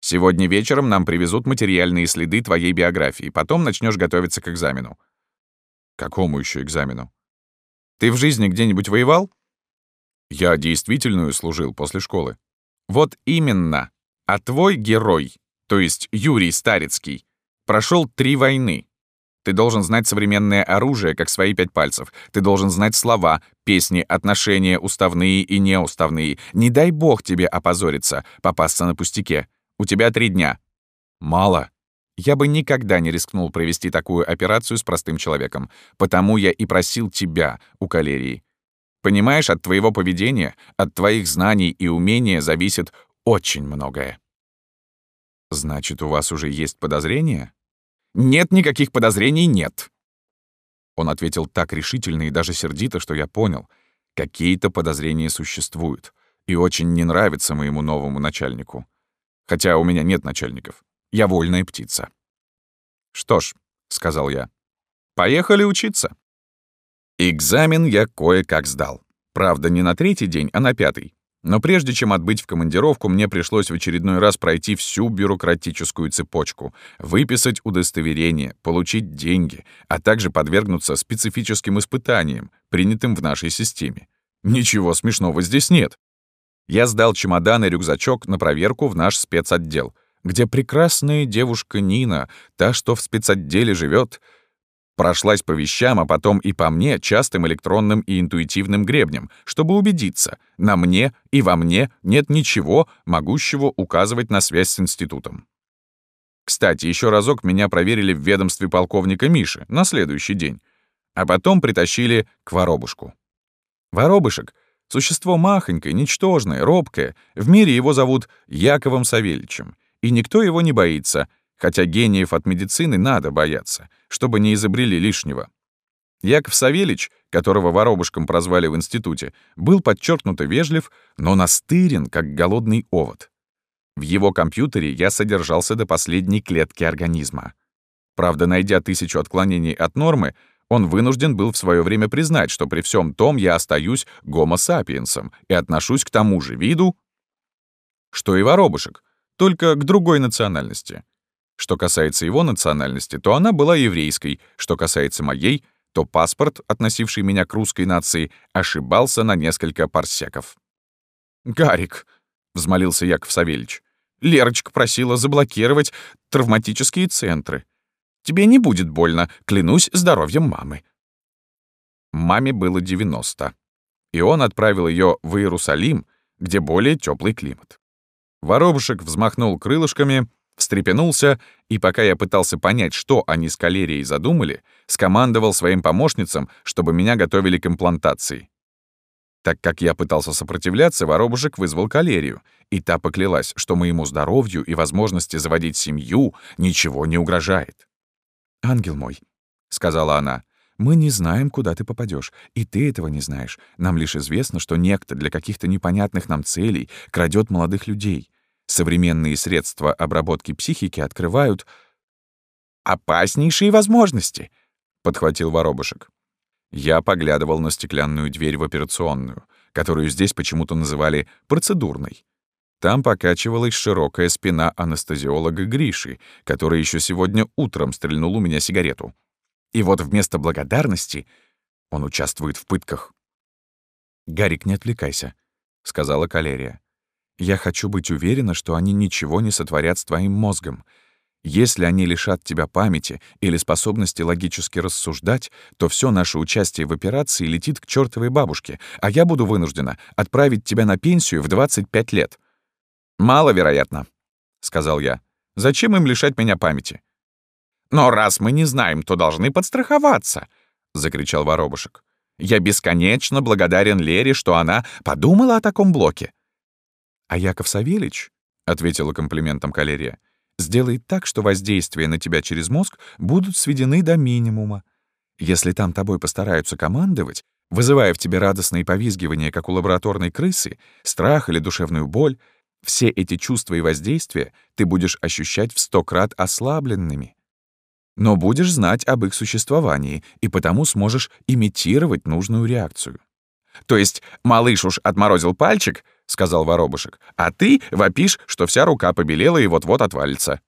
A: Сегодня вечером нам привезут материальные следы твоей биографии, потом начнешь готовиться к экзамену. Какому еще экзамену? Ты в жизни где-нибудь воевал? Я действительную служил после школы. Вот именно. А твой герой, то есть Юрий Старицкий, Прошел три войны. Ты должен знать современное оружие, как свои пять пальцев. Ты должен знать слова, песни, отношения уставные и неуставные. Не дай бог тебе опозориться, попасться на пустяке.
B: У тебя три дня». «Мало. Я бы никогда не рискнул провести такую операцию с простым человеком. Потому я и просил тебя у калерии. Понимаешь, от твоего поведения, от твоих знаний и умения зависит очень многое».
A: «Значит, у вас уже есть подозрения?»
B: «Нет никаких подозрений, нет».
A: Он ответил так решительно и даже сердито, что я понял, какие-то подозрения существуют, и очень не нравится моему новому начальнику. Хотя у меня нет начальников. Я вольная птица.
B: «Что ж», — сказал я, — «поехали учиться». Экзамен я кое-как сдал. Правда, не на третий день, а на пятый. Но прежде чем отбыть в командировку, мне пришлось в очередной раз пройти всю бюрократическую цепочку, выписать удостоверение, получить деньги, а также подвергнуться специфическим испытаниям, принятым в нашей системе. Ничего смешного здесь нет. Я сдал чемодан и рюкзачок на проверку в наш спецотдел, где прекрасная девушка Нина, та, что в спецотделе живет, прошлась по вещам, а потом и по мне частым электронным и интуитивным гребнем, чтобы убедиться, на мне и во мне нет ничего, могущего указывать на связь с институтом. Кстати, еще разок меня проверили в ведомстве полковника Миши на следующий день, а потом притащили к воробушку. Воробышек — существо махонькое, ничтожное, робкое, в мире его зовут Яковом Савельичем, и никто его не боится — хотя гениев от медицины надо бояться, чтобы не изобрели лишнего. Яков Савельич, которого воробушком прозвали в институте, был подчеркнуто вежлив, но настырен, как голодный овод. В его компьютере я содержался до последней клетки организма. Правда, найдя тысячу отклонений от нормы, он вынужден был в свое время признать, что при всем том я остаюсь гомо-сапиенсом и отношусь к тому же виду, что и воробушек, только к другой национальности. Что касается его национальности, то она была еврейской. Что касается моей, то паспорт, относивший меня к русской нации, ошибался на несколько парсеков. «Гарик», — взмолился Яков Савельич, — «Лерочка просила заблокировать травматические центры. Тебе не будет больно, клянусь здоровьем мамы». Маме было 90, и он отправил ее в Иерусалим, где более теплый климат. Воробушек взмахнул крылышками — встрепенулся, и пока я пытался понять, что они с калерией задумали, скомандовал своим помощницам, чтобы меня готовили к имплантации. Так как я пытался сопротивляться, воробушек вызвал калерию, и та поклялась, что моему здоровью и возможности заводить семью ничего не угрожает.
A: «Ангел мой», — сказала она, — «мы не знаем, куда ты попадешь, и ты этого не знаешь. Нам лишь известно, что некто для каких-то непонятных нам целей крадет молодых людей. Современные средства обработки психики открывают «опаснейшие возможности», — подхватил воробушек. Я поглядывал на стеклянную дверь в операционную, которую здесь почему-то называли «процедурной». Там покачивалась широкая спина анестезиолога Гриши, который еще сегодня утром стрельнул у меня сигарету. И вот вместо благодарности он участвует в пытках. «Гарик, не отвлекайся», — сказала Калерия. Я хочу быть уверена, что они ничего не сотворят с твоим мозгом. Если они лишат тебя памяти или способности логически рассуждать, то все наше участие в операции летит к чертовой бабушке, а я буду вынуждена отправить тебя на пенсию в 25 лет.
B: «Маловероятно», — сказал я. «Зачем им лишать меня памяти?» «Но раз мы не знаем, то должны подстраховаться», — закричал воробушек. «Я бесконечно благодарен Лере, что она подумала о таком блоке.
A: «А Яков Савельич», — ответила комплиментом Калерия, «сделает так, что воздействия на тебя через мозг будут сведены до минимума. Если там тобой постараются командовать, вызывая в тебе радостные повизгивания, как у лабораторной крысы, страх или душевную боль, все эти чувства и воздействия ты будешь ощущать в сто крат ослабленными. Но будешь знать об их существовании, и потому сможешь имитировать нужную реакцию.
B: То есть малыш уж отморозил пальчик, — сказал воробушек, «а ты вопишь, что вся рука побелела и вот-вот отвалится».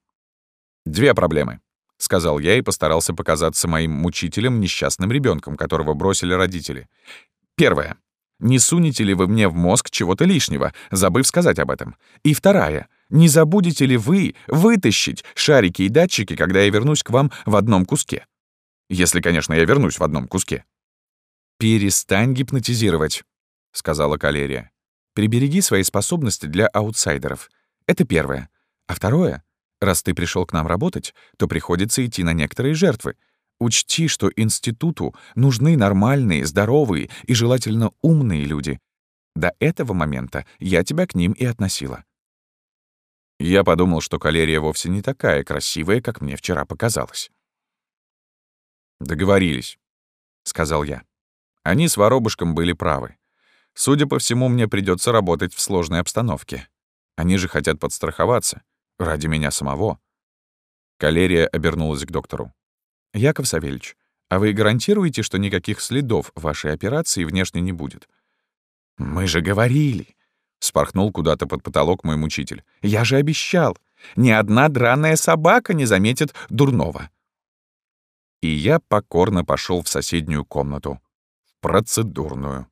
B: «Две проблемы», — сказал я и постарался показаться моим мучителем несчастным ребенком, которого бросили родители. «Первое. Не сунете ли вы мне в мозг чего-то лишнего, забыв сказать об этом? И вторая. Не забудете ли вы вытащить шарики и датчики, когда я вернусь к вам в одном куске? Если, конечно, я вернусь в одном куске».
A: «Перестань гипнотизировать», — сказала Калерия. Прибереги свои способности для аутсайдеров. Это первое.
B: А второе, раз ты пришел к нам работать, то приходится идти на некоторые жертвы. Учти, что институту нужны нормальные, здоровые и желательно умные люди. До этого момента я тебя к ним и относила. Я подумал, что калерия вовсе не такая красивая, как мне вчера показалось. «Договорились», — сказал я. Они с воробушком были правы. Судя по всему, мне придется работать в сложной обстановке. Они же хотят подстраховаться. Ради меня самого. Калерия обернулась к доктору. «Яков Савельевич, а вы гарантируете, что никаких следов вашей операции внешне не будет?» «Мы же говорили!» — спорхнул куда-то под потолок мой мучитель. «Я же обещал! Ни одна драная собака не заметит дурного!» И я покорно пошел в соседнюю комнату, процедурную.